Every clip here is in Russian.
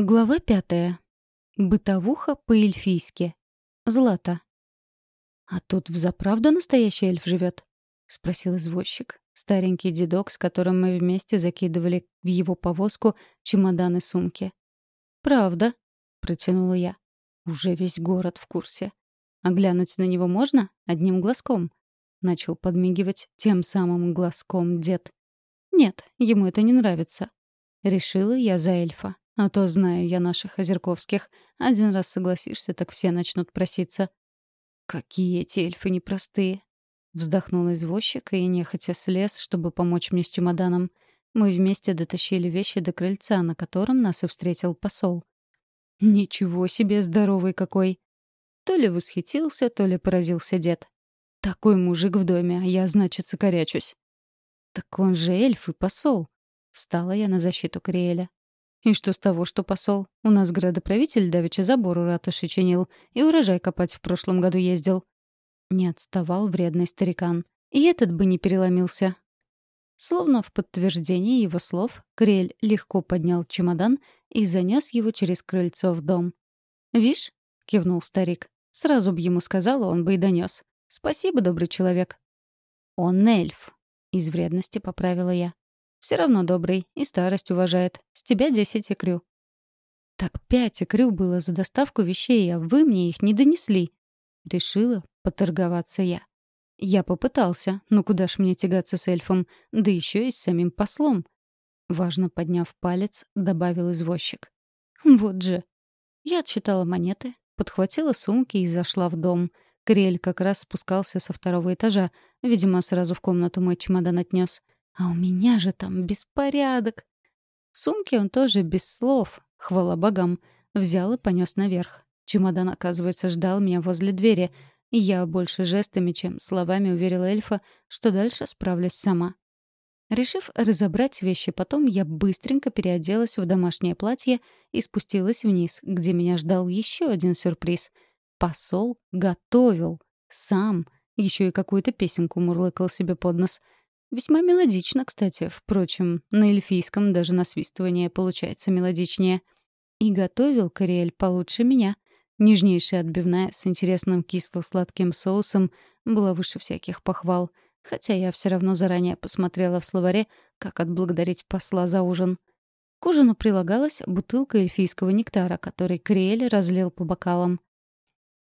Глава пятая. Бытовуха по-эльфийски. Злата. «А тут взаправду настоящий эльф живет?» — спросил извозчик. Старенький дедок, с которым мы вместе закидывали в его повозку чемоданы сумки. «Правда», — протянула я. «Уже весь город в курсе. А глянуть на него можно? Одним глазком?» — начал подмигивать тем самым глазком дед. «Нет, ему это не нравится». Решила я за эльфа. А то знаю я наших озерковских. Один раз согласишься, так все начнут проситься. Какие эти эльфы непростые. Вздохнул извозчик и нехотя слез, чтобы помочь мне с чемоданом. Мы вместе дотащили вещи до крыльца, на котором нас и встретил посол. «Ничего себе здоровый какой!» То ли восхитился, то ли поразился дед. «Такой мужик в доме, а я, значит, сокорячусь». «Так он же эльф и посол». Встала я на защиту Криэля. И что с того, что посол? У нас градоправитель давеча забор у ратуши чинил и урожай копать в прошлом году ездил. Не отставал вредный старикан. И этот бы не переломился. Словно в подтверждение его слов, Крель легко поднял чемодан и занес его через крыльцо в дом. «Вишь?» — кивнул старик. «Сразу б ему сказала, он бы и донес. Спасибо, добрый человек». «Он эльф», — из вредности поправила я. Все равно добрый и старость уважает. С тебя десять икрю». «Так пять икрю было за доставку вещей, а вы мне их не донесли». Решила поторговаться я. Я попытался, но куда ж мне тягаться с эльфом, да еще и с самим послом. Важно подняв палец, добавил извозчик. Вот же. Я отсчитала монеты, подхватила сумки и зашла в дом. Крель как раз спускался со второго этажа. Видимо, сразу в комнату мой чемодан отнес. А у меня же там беспорядок. Сумки он тоже без слов, хвала богам, взял и понес наверх. Чемодан, оказывается, ждал меня возле двери, и я больше жестами, чем словами уверила эльфа, что дальше справлюсь сама. Решив разобрать вещи потом, я быстренько переоделась в домашнее платье и спустилась вниз, где меня ждал еще один сюрприз. Посол готовил. Сам. Еще и какую-то песенку мурлыкал себе под нос — Весьма мелодично, кстати. Впрочем, на эльфийском даже насвистывание получается мелодичнее. И готовил Кориэль получше меня. Нежнейшая отбивная с интересным кисло-сладким соусом была выше всяких похвал. Хотя я все равно заранее посмотрела в словаре, как отблагодарить посла за ужин. К ужину прилагалась бутылка эльфийского нектара, который Криэль разлил по бокалам.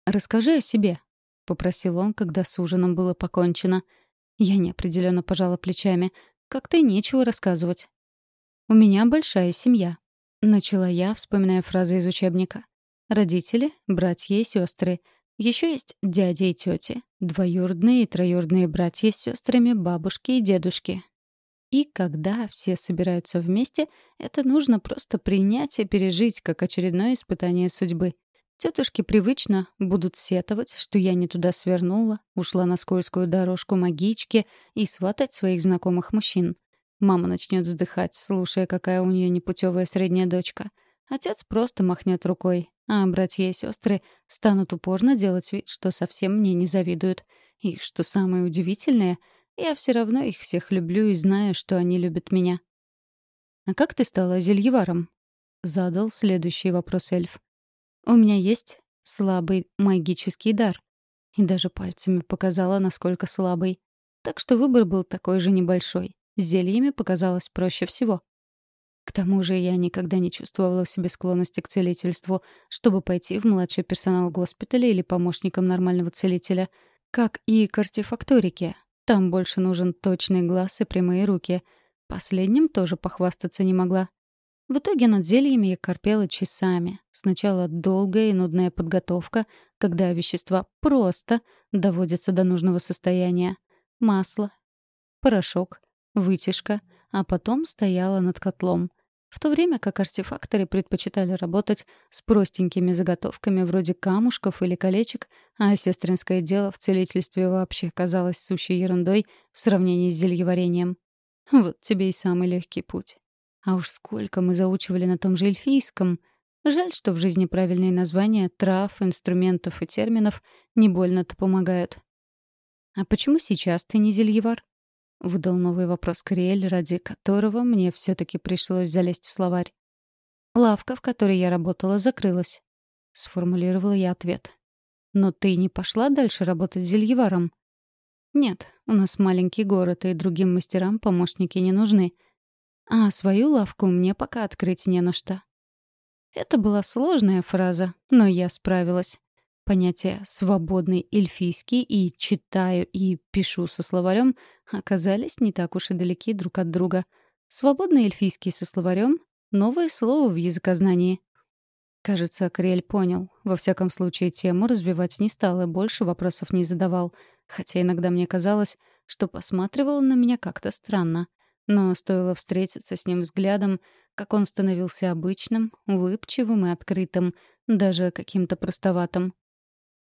«Расскажи о себе», — попросил он, когда с ужином было покончено — я неопределенно пожала плечами. Как-то и нечего рассказывать. «У меня большая семья», — начала я, вспоминая фразы из учебника. «Родители, братья и сестры. Еще есть дяди и тети, двоюродные и троюродные братья с сестрами, бабушки и дедушки. И когда все собираются вместе, это нужно просто принять и пережить как очередное испытание судьбы. Тетушки привычно будут сетовать, что я не туда свернула, ушла на скользкую дорожку магички и сватать своих знакомых мужчин. Мама начнет вздыхать, слушая, какая у нее непутевая средняя дочка. Отец просто махнет рукой, а братья и сестры станут упорно делать вид, что совсем мне не завидуют. И что самое удивительное, я все равно их всех люблю и знаю, что они любят меня. «А как ты стала зельеваром?» — задал следующий вопрос эльф. У меня есть слабый магический дар. И даже пальцами показала, насколько слабый. Так что выбор был такой же небольшой. С зельями показалось проще всего. К тому же я никогда не чувствовала в себе склонности к целительству, чтобы пойти в младший персонал госпиталя или помощником нормального целителя. Как и к артефакторике. Там больше нужен точный глаз и прямые руки. Последним тоже похвастаться не могла. В итоге над зельями я корпела часами. Сначала долгая и нудная подготовка, когда вещества просто доводятся до нужного состояния. Масло, порошок, вытяжка, а потом стояла над котлом. В то время как артефакторы предпочитали работать с простенькими заготовками вроде камушков или колечек, а сестринское дело в целительстве вообще казалось сущей ерундой в сравнении с зельеварением. Вот тебе и самый легкий путь. А уж сколько мы заучивали на том же эльфийском. Жаль, что в жизни правильные названия трав, инструментов и терминов не больно-то помогают. «А почему сейчас ты не зельевар?» — выдал новый вопрос Кориэль, ради которого мне все таки пришлось залезть в словарь. Лавка, в которой я работала, закрылась. Сформулировала я ответ. Но ты не пошла дальше работать зельеваром? Нет, у нас маленький город, и другим мастерам помощники не нужны. А свою лавку мне пока открыть не на что. Это была сложная фраза, но я справилась. Понятия «свободный эльфийский» и «читаю» и «пишу» со словарем оказались не так уж и далеки друг от друга. «Свободный эльфийский» со словарем — новое слово в языкознании. Кажется, Криэль понял. Во всяком случае, тему развивать не стал и больше вопросов не задавал. Хотя иногда мне казалось, что посматривал на меня как-то странно. Но стоило встретиться с ним взглядом, как он становился обычным, улыбчивым и открытым, даже каким-то простоватым.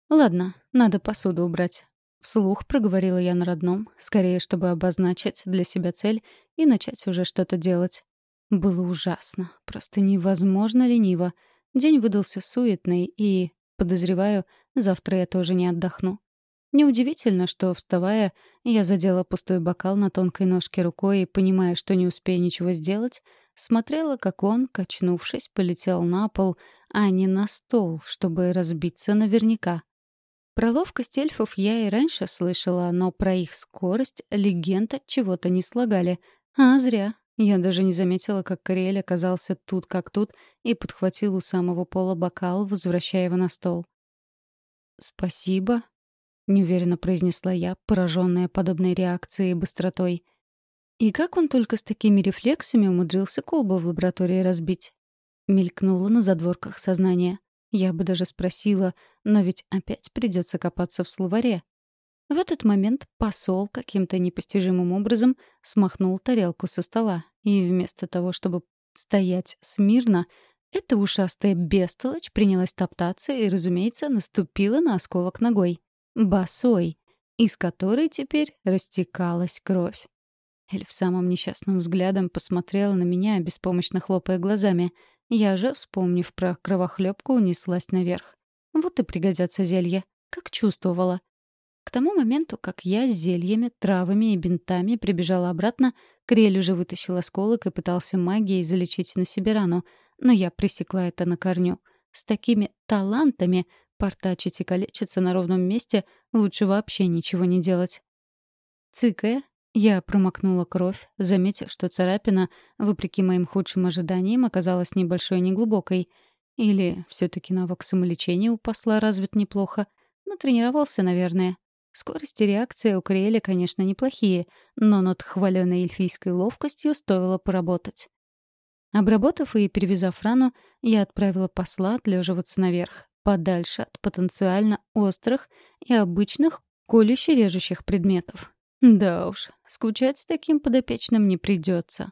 «Ладно, надо посуду убрать». Вслух проговорила я на родном, скорее, чтобы обозначить для себя цель и начать уже что-то делать. Было ужасно, просто невозможно лениво. День выдался суетный, и, подозреваю, завтра я тоже не отдохну. Неудивительно, что, вставая, я задела пустой бокал на тонкой ножке рукой и, понимая, что не успею ничего сделать, смотрела, как он, качнувшись, полетел на пол, а не на стол, чтобы разбиться наверняка. Про ловкость эльфов я и раньше слышала, но про их скорость легенд от чего-то не слагали. А зря. Я даже не заметила, как Кориэль оказался тут как тут и подхватил у самого пола бокал, возвращая его на стол. «Спасибо», — неуверенно произнесла я, пораженная подобной реакцией и быстротой. И как он только с такими рефлексами умудрился колбу в лаборатории разбить? Мелькнуло на задворках сознания. Я бы даже спросила, но ведь опять придется копаться в словаре. В этот момент посол каким-то непостижимым образом смахнул тарелку со стола, и вместо того, чтобы стоять смирно, эта ушастая бестолочь принялась топтаться и, разумеется, наступила на осколок ногой. Босой, из которой теперь растекалась кровь. Эльф самым несчастным взглядом посмотрел на меня, беспомощно хлопая глазами — я же, вспомнив про кровохлебку, унеслась наверх. Вот и пригодятся зелья. Как чувствовала. К тому моменту, как я с зельями, травами и бинтами прибежала обратно, Крель уже вытащил осколок и пытался магией залечить на себе рану, но я пресекла это на корню. С такими талантами портачить и калечиться на ровном месте лучше вообще ничего не делать. Цыкая, я промокнула кровь, заметив, что царапина, вопреки моим худшим ожиданиям, оказалась небольшой и неглубокой. Или все таки навык самолечения у посла развит неплохо. Но тренировался, наверное. Скорость и реакция у Криэля, конечно, неплохие, но над хваленой эльфийской ловкостью стоило поработать. Обработав и перевязав рану, я отправила посла отлеживаться наверх, подальше от потенциально острых и обычных колюще-режущих предметов. Да уж, скучать с таким подопечным не придется.